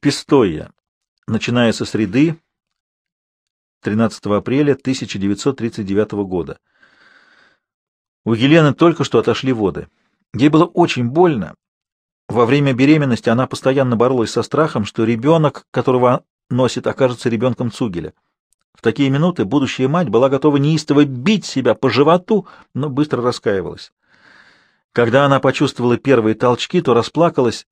Пистоя. Начиная со среды 13 апреля 1939 года. У Елены только что отошли воды. Ей было очень больно. Во время беременности она постоянно боролась со страхом, что ребенок, которого носит, окажется ребенком Цугеля. В такие минуты будущая мать была готова неистово бить себя по животу, но быстро раскаивалась. Когда она почувствовала первые толчки, то расплакалась,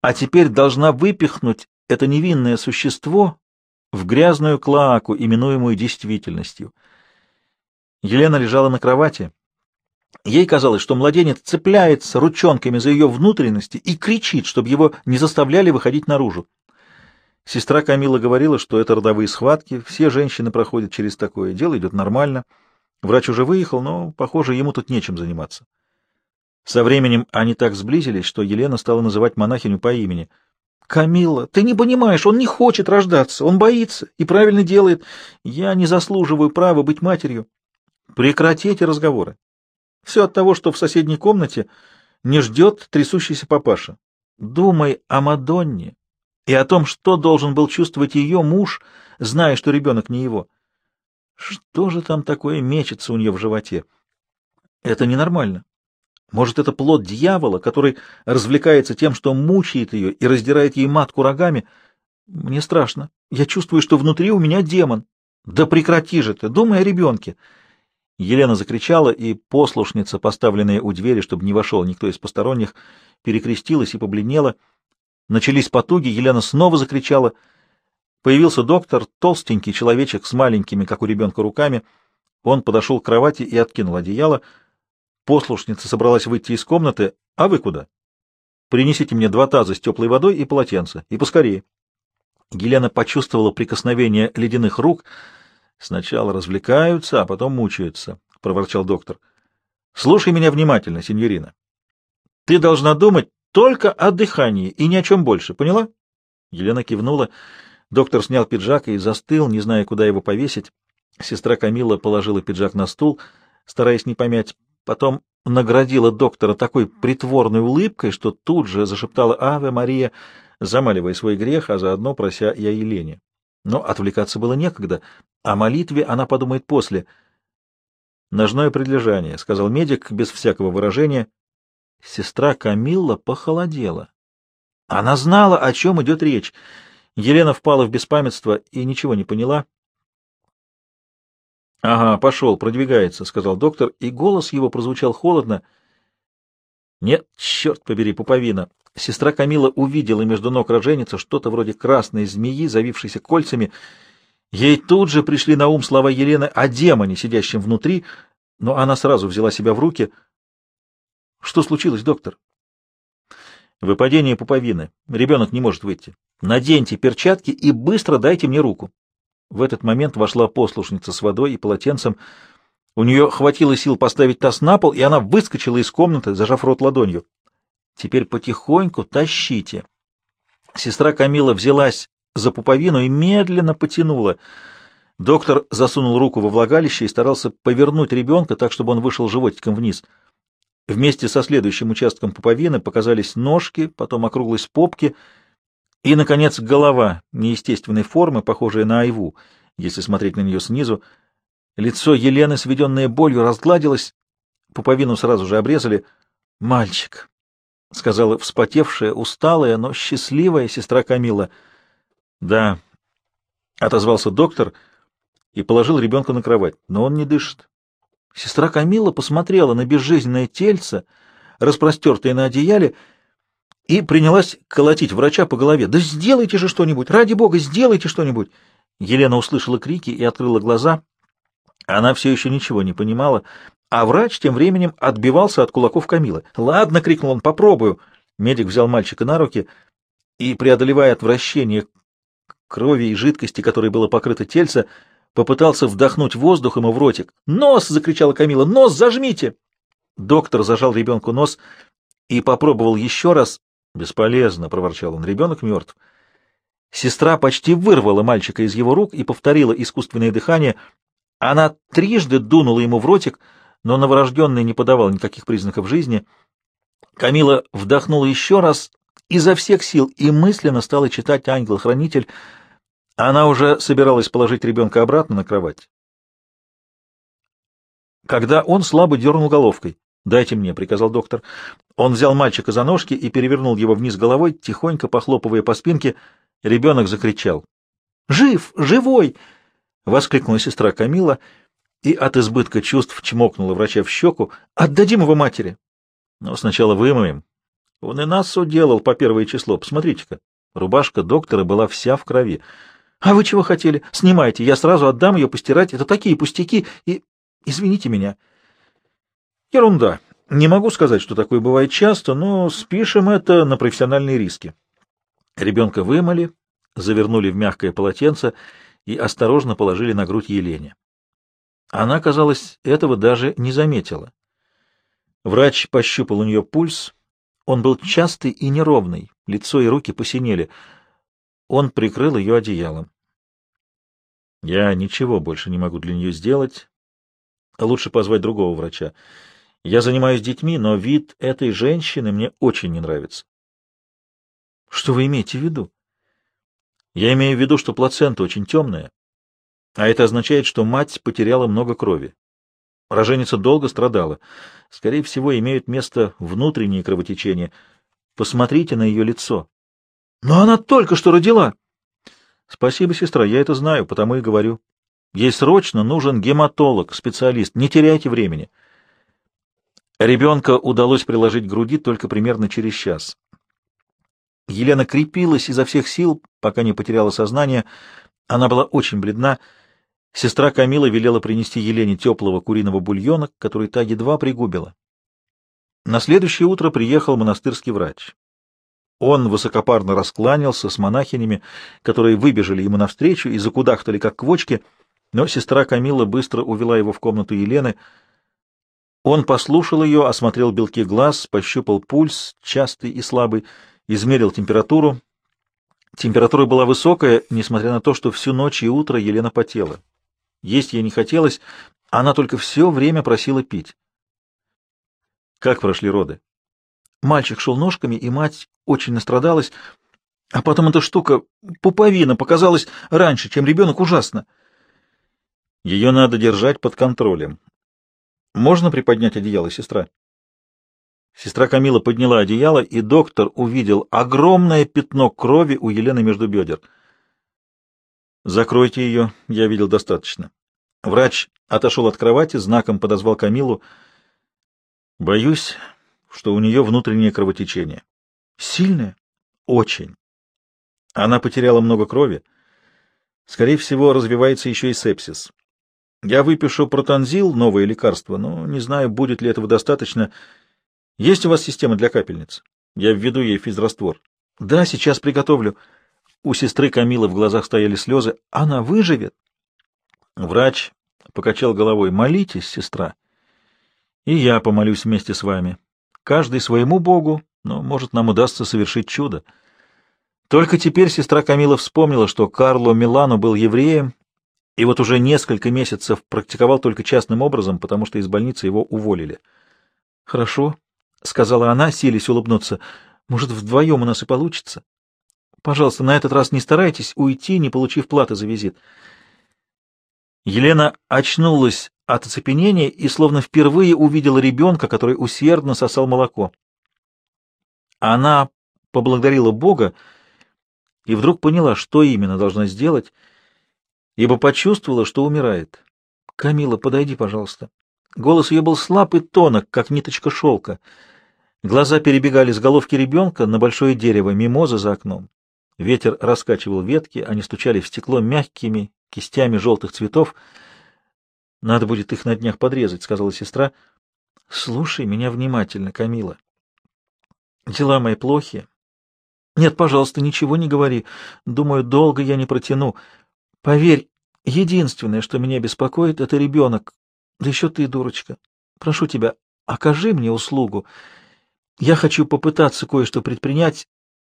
а теперь должна выпихнуть это невинное существо в грязную клоаку, именуемую действительностью. Елена лежала на кровати. Ей казалось, что младенец цепляется ручонками за ее внутренности и кричит, чтобы его не заставляли выходить наружу. Сестра Камила говорила, что это родовые схватки, все женщины проходят через такое, дело идет нормально. Врач уже выехал, но, похоже, ему тут нечем заниматься. Со временем они так сблизились, что Елена стала называть монахиню по имени. «Камилла, ты не понимаешь, он не хочет рождаться, он боится и правильно делает. Я не заслуживаю права быть матерью. Прекрати эти разговоры. Все от того, что в соседней комнате не ждет трясущийся папаша. Думай о Мадонне и о том, что должен был чувствовать ее муж, зная, что ребенок не его. Что же там такое мечется у нее в животе? Это ненормально. Может, это плод дьявола, который развлекается тем, что мучает ее и раздирает ей матку рогами? Мне страшно. Я чувствую, что внутри у меня демон. Да прекрати же ты, думай о ребенке. Елена закричала, и послушница, поставленная у двери, чтобы не вошел никто из посторонних, перекрестилась и побледнела. Начались потуги, Елена снова закричала. Появился доктор, толстенький человечек с маленькими, как у ребенка, руками. Он подошел к кровати и откинул одеяло — Послушница собралась выйти из комнаты. А вы куда? Принесите мне два таза с теплой водой и полотенце. И поскорее. Елена почувствовала прикосновение ледяных рук. Сначала развлекаются, а потом мучаются, — проворчал доктор. — Слушай меня внимательно, сеньорина. Ты должна думать только о дыхании и ни о чем больше, поняла? Елена кивнула. Доктор снял пиджак и застыл, не зная, куда его повесить. Сестра Камила положила пиджак на стул, стараясь не помять потом наградила доктора такой притворной улыбкой, что тут же зашептала «Аве Мария», замаливая свой грех, а заодно прося и о Елене. Но отвлекаться было некогда. О молитве она подумает после. «Ножное предлежание», — сказал медик без всякого выражения. Сестра Камилла похолодела. Она знала, о чем идет речь. Елена впала в беспамятство и ничего не поняла. — Ага, пошел, продвигается, — сказал доктор, и голос его прозвучал холодно. — Нет, черт побери, пуповина. Сестра Камила увидела между ног роженица что-то вроде красной змеи, завившейся кольцами. Ей тут же пришли на ум слова Елены о демоне, сидящем внутри, но она сразу взяла себя в руки. — Что случилось, доктор? — Выпадение пуповины. Ребенок не может выйти. Наденьте перчатки и быстро дайте мне руку. В этот момент вошла послушница с водой и полотенцем. У нее хватило сил поставить таз на пол, и она выскочила из комнаты, зажав рот ладонью. «Теперь потихоньку тащите». Сестра Камила взялась за пуповину и медленно потянула. Доктор засунул руку во влагалище и старался повернуть ребенка так, чтобы он вышел животиком вниз. Вместе со следующим участком пуповины показались ножки, потом округлость попки — и, наконец, голова неестественной формы, похожая на айву, если смотреть на нее снизу. Лицо Елены, сведенное болью, разгладилось, пуповину сразу же обрезали. «Мальчик», — сказала вспотевшая, усталая, но счастливая сестра Камила. «Да», — отозвался доктор и положил ребенка на кровать, но он не дышит. Сестра Камила посмотрела на безжизненное тельце, распростертое на одеяле, и принялась колотить врача по голове. «Да сделайте же что-нибудь! Ради бога, сделайте что-нибудь!» Елена услышала крики и открыла глаза. Она все еще ничего не понимала, а врач тем временем отбивался от кулаков Камилы. «Ладно!» — крикнул он, — «попробую!» Медик взял мальчика на руки и, преодолевая отвращение крови и жидкости, которой было покрыто тельце, попытался вдохнуть воздух ему в ротик. «Нос!» — закричала Камила. «Нос зажмите!» Доктор зажал ребенку нос и попробовал еще раз, «Бесполезно», — проворчал он, — «ребенок мертв». Сестра почти вырвала мальчика из его рук и повторила искусственное дыхание. Она трижды дунула ему в ротик, но новорожденный не подавал никаких признаков жизни. Камила вдохнула еще раз изо всех сил и мысленно стала читать «Ангел-хранитель». Она уже собиралась положить ребенка обратно на кровать. Когда он слабо дернул головкой. «Дайте мне», — приказал доктор. Он взял мальчика за ножки и перевернул его вниз головой, тихонько похлопывая по спинке. Ребенок закричал. «Жив! Живой!» — воскликнула сестра Камила и от избытка чувств чмокнула врача в щеку. «Отдадим его матери!» «Но сначала вымоем. Он и нас уделал по первое число. Посмотрите-ка». Рубашка доктора была вся в крови. «А вы чего хотели? Снимайте, я сразу отдам ее постирать. Это такие пустяки и... Извините меня». Ерунда. Не могу сказать, что такое бывает часто, но спишем это на профессиональные риски. Ребенка вымыли, завернули в мягкое полотенце и осторожно положили на грудь Елене. Она, казалось, этого даже не заметила. Врач пощупал у нее пульс. Он был частый и неровный, лицо и руки посинели. Он прикрыл ее одеялом. Я ничего больше не могу для нее сделать. Лучше позвать другого врача. Я занимаюсь детьми, но вид этой женщины мне очень не нравится. Что вы имеете в виду? Я имею в виду, что плацента очень темная, а это означает, что мать потеряла много крови. Роженица долго страдала. Скорее всего, имеют место внутренние кровотечения. Посмотрите на ее лицо. Но она только что родила. Спасибо, сестра, я это знаю, потому и говорю. Ей срочно нужен гематолог, специалист. Не теряйте времени. Ребенка удалось приложить к груди только примерно через час. Елена крепилась изо всех сил, пока не потеряла сознание. Она была очень бледна. Сестра Камила велела принести Елене теплого куриного бульона, который та едва пригубила. На следующее утро приехал монастырский врач. Он высокопарно раскланялся с монахинями, которые выбежали ему навстречу и закудахтали, как квочки, но сестра Камила быстро увела его в комнату Елены — он послушал ее, осмотрел белки глаз, пощупал пульс, частый и слабый, измерил температуру. Температура была высокая, несмотря на то, что всю ночь и утро Елена потела. Есть ей не хотелось, она только все время просила пить. Как прошли роды? Мальчик шел ножками, и мать очень настрадалась, а потом эта штука, пуповина, показалась раньше, чем ребенок, ужасно. Ее надо держать под контролем, можно приподнять одеяло, сестра? Сестра Камила подняла одеяло, и доктор увидел огромное пятно крови у Елены между бедер. «Закройте ее, я видел достаточно». Врач отошел от кровати, знаком подозвал Камилу. «Боюсь, что у нее внутреннее кровотечение». «Сильное?» «Очень. Она потеряла много крови. Скорее всего, развивается еще и сепсис. Я выпишу протонзил, новое лекарство, но не знаю, будет ли этого достаточно. Есть у вас система для капельниц? Я введу ей физраствор. Да, сейчас приготовлю. У сестры Камилы в глазах стояли слезы. Она выживет? Врач покачал головой. Молитесь, сестра. И я помолюсь вместе с вами. Каждый своему Богу, но, может, нам удастся совершить чудо. Только теперь сестра Камила вспомнила, что Карло Милано был евреем и вот уже несколько месяцев практиковал только частным образом, потому что из больницы его уволили. — Хорошо, — сказала она, силясь улыбнуться. — Может, вдвоем у нас и получится? Пожалуйста, на этот раз не старайтесь уйти, не получив платы за визит. Елена очнулась от оцепенения и словно впервые увидела ребенка, который усердно сосал молоко. Она поблагодарила Бога и вдруг поняла, что именно должна сделать — ибо почувствовала, что умирает. «Камила, подойди, пожалуйста». Голос ее был слаб и тонок, как ниточка шелка. Глаза перебегали с головки ребенка на большое дерево, мимоза за окном. Ветер раскачивал ветки, они стучали в стекло мягкими кистями желтых цветов. «Надо будет их на днях подрезать», — сказала сестра. «Слушай меня внимательно, Камила. Дела мои плохи. Нет, пожалуйста, ничего не говори. Думаю, долго я не протяну. Поверь, единственное, что меня беспокоит, — это ребенок. Да еще ты, дурочка. Прошу тебя, окажи мне услугу. Я хочу попытаться кое-что предпринять.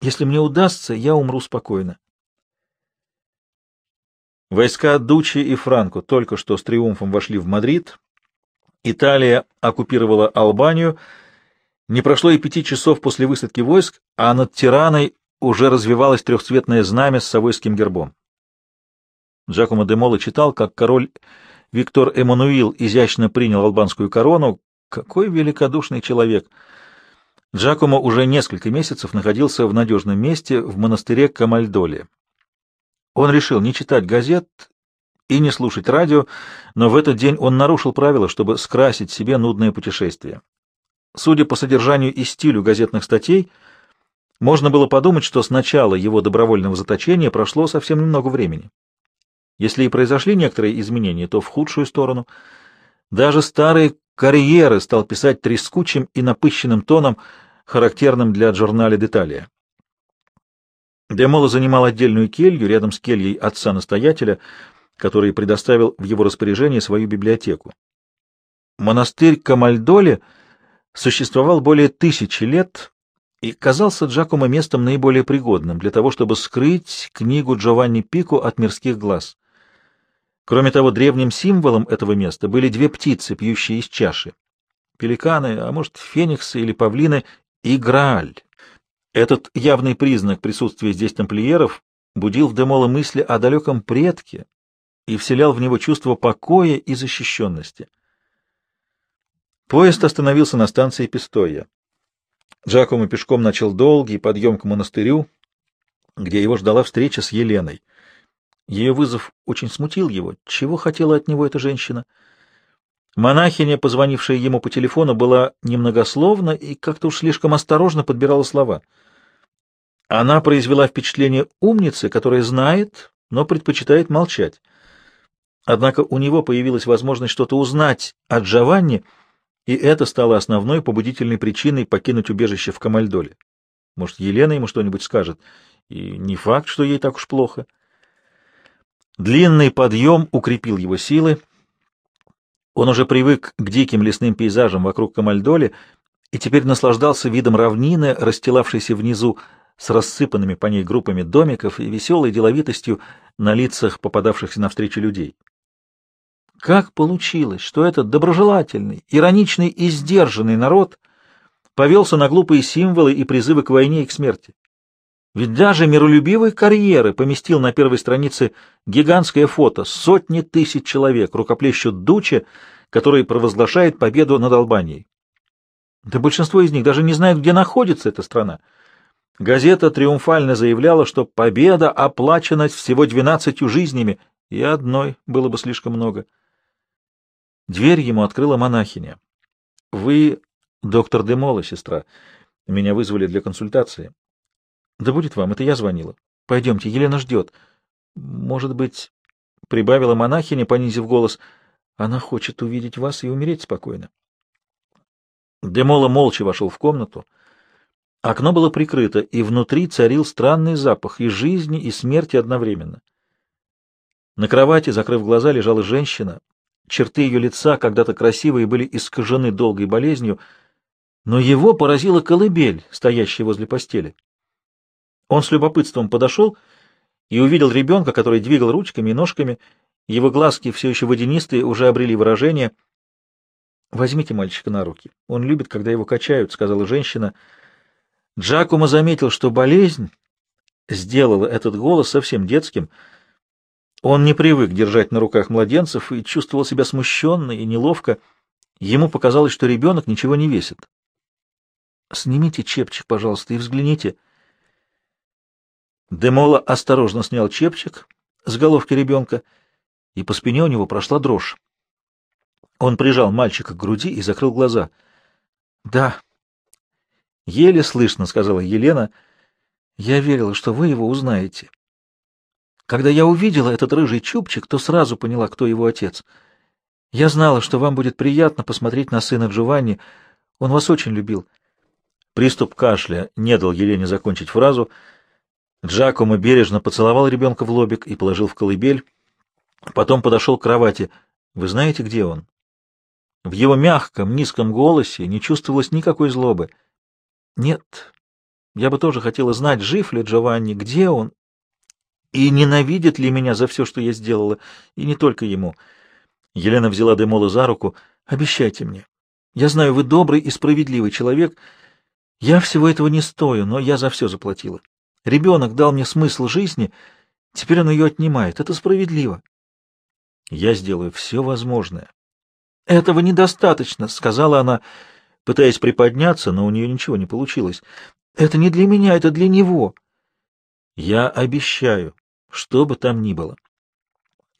Если мне удастся, я умру спокойно. Войска Дучи и Франко только что с триумфом вошли в Мадрид. Италия оккупировала Албанию. Не прошло и пяти часов после высадки войск, а над Тираной уже развивалось трехцветное знамя с совойским гербом. Джакомо де Моло читал, как король Виктор Эммануил изящно принял албанскую корону. Какой великодушный человек! Джакомо уже несколько месяцев находился в надежном месте в монастыре Камальдоле. Он решил не читать газет и не слушать радио, но в этот день он нарушил правила, чтобы скрасить себе нудное путешествие. Судя по содержанию и стилю газетных статей, можно было подумать, что с начала его добровольного заточения прошло совсем немного времени. Если и произошли некоторые изменения, то в худшую сторону. Даже старые карьеры стал писать трескучим и напыщенным тоном, характерным для журнала «Деталия». Демола занимал отдельную келью рядом с кельей отца-настоятеля, который предоставил в его распоряжение свою библиотеку. Монастырь Камальдоле существовал более тысячи лет и казался Джакомо местом наиболее пригодным для того, чтобы скрыть книгу Джованни Пико от мирских глаз. Кроме того, древним символом этого места были две птицы, пьющие из чаши. Пеликаны, а может, фениксы или павлины, и Грааль. Этот явный признак присутствия здесь тамплиеров будил в Демола мысли о далеком предке и вселял в него чувство покоя и защищенности. Поезд остановился на станции Пистоя. Джакомо пешком начал долгий подъем к монастырю, где его ждала встреча с Еленой. Ее вызов очень смутил его. Чего хотела от него эта женщина? Монахиня, позвонившая ему по телефону, была немногословна и как-то уж слишком осторожно подбирала слова. Она произвела впечатление умницы, которая знает, но предпочитает молчать. Однако у него появилась возможность что-то узнать от Джованни — и это стало основной побудительной причиной покинуть убежище в Камальдоле. Может, Елена ему что-нибудь скажет, и не факт, что ей так уж плохо. Длинный подъем укрепил его силы. Он уже привык к диким лесным пейзажам вокруг Камальдоли и теперь наслаждался видом равнины, расстилавшейся внизу, с рассыпанными по ней группами домиков и веселой деловитостью на лицах попадавшихся навстречу людей. Как получилось, что этот доброжелательный, ироничный и сдержанный народ повелся на глупые символы и призывы к войне и к смерти? Ведь даже миролюбивый карьеры поместил на первой странице гигантское фото сотни тысяч человек, рукоплещут Дуче, который провозглашает победу над Албанией. Да большинство из них даже не знают, где находится эта страна. Газета триумфально заявляла, что победа оплачена всего двенадцатью жизнями, и одной было бы слишком много. Дверь ему открыла монахиня. — Вы доктор Демола, сестра. Меня вызвали для консультации. — Да будет вам, это я звонила. Пойдемте, Елена ждет. — Может быть, — прибавила монахиня, понизив голос, — она хочет увидеть вас и умереть спокойно. Демола молча вошел в комнату. Окно было прикрыто, и внутри царил странный запах и жизни, и смерти одновременно. На кровати, закрыв глаза, лежала женщина, Черты ее лица, когда-то красивые, были искажены долгой болезнью, но его поразила колыбель, стоящая возле постели. Он с любопытством подошел и увидел ребенка, который двигал ручками и ножками. Его глазки, все еще водянистые, уже обрели выражение. «Возьмите мальчика на руки. Он любит, когда его качают», — сказала женщина. Джакумо заметил, что болезнь сделала этот голос совсем детским — он не привык держать на руках младенцев и чувствовал себя смущенно и неловко. Ему показалось, что ребенок ничего не весит. «Снимите чепчик, пожалуйста, и взгляните». Демола осторожно снял чепчик с головки ребенка, и по спине у него прошла дрожь. Он прижал мальчика к груди и закрыл глаза. «Да». «Еле слышно», — сказала Елена. «Я верила, что вы его узнаете». Когда я увидела этот рыжий чубчик, то сразу поняла, кто его отец. Я знала, что вам будет приятно посмотреть на сына Джованни. Он вас очень любил. Приступ кашля не дал Елене закончить фразу. Джакомо бережно поцеловал ребенка в лобик и положил в колыбель. Потом подошел к кровати. Вы знаете, где он? В его мягком, низком голосе не чувствовалось никакой злобы. Нет, я бы тоже хотела знать, жив ли Джованни, где он и ненавидит ли меня за все, что я сделала, и не только ему. Елена взяла Демола за руку. «Обещайте мне. Я знаю, вы добрый и справедливый человек. Я всего этого не стою, но я за все заплатила. Ребенок дал мне смысл жизни, теперь он ее отнимает. Это справедливо. Я сделаю все возможное. Этого недостаточно, сказала она, пытаясь приподняться, но у нее ничего не получилось. Это не для меня, это для него. Я обещаю, что бы там ни было.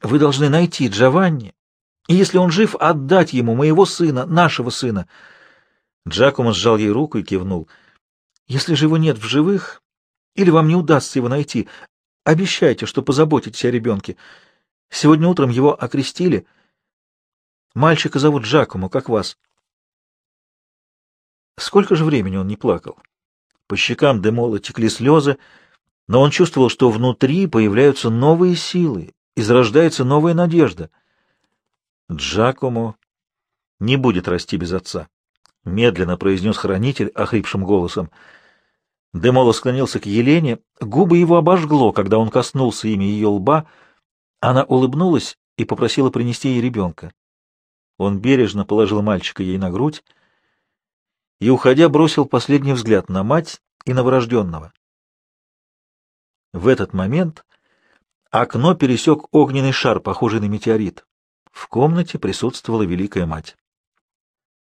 Вы должны найти Джованни, и если он жив, отдать ему моего сына, нашего сына. Джакомо сжал ей руку и кивнул. Если же его нет в живых, или вам не удастся его найти, обещайте, что позаботитесь о ребенке. Сегодня утром его окрестили. Мальчика зовут Джакомо, как вас. Сколько же времени он не плакал? По щекам Демола текли слезы, но он чувствовал, что внутри появляются новые силы, и зарождается новая надежда. Джакомо не будет расти без отца, — медленно произнес хранитель охрипшим голосом. Демоло склонился к Елене, губы его обожгло, когда он коснулся ими ее лба. Она улыбнулась и попросила принести ей ребенка. Он бережно положил мальчика ей на грудь и, уходя, бросил последний взгляд на мать и новорожденного. В этот момент окно пересек огненный шар, похожий на метеорит. В комнате присутствовала Великая Мать.